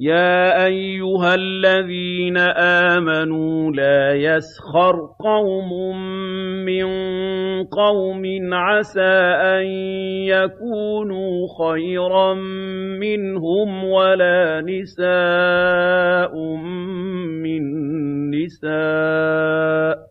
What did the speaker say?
يَا أَيُّهَا الَّذِينَ آمَنُوا لَا يَسْخَرْ قَوْمٌ مِّن قَوْمٍ عَسَىٰ أَن يَكُونُوا خَيْرًا مِّنْهُمْ وَلَا نِسَاءٌ مِّن نِّسَاءٍ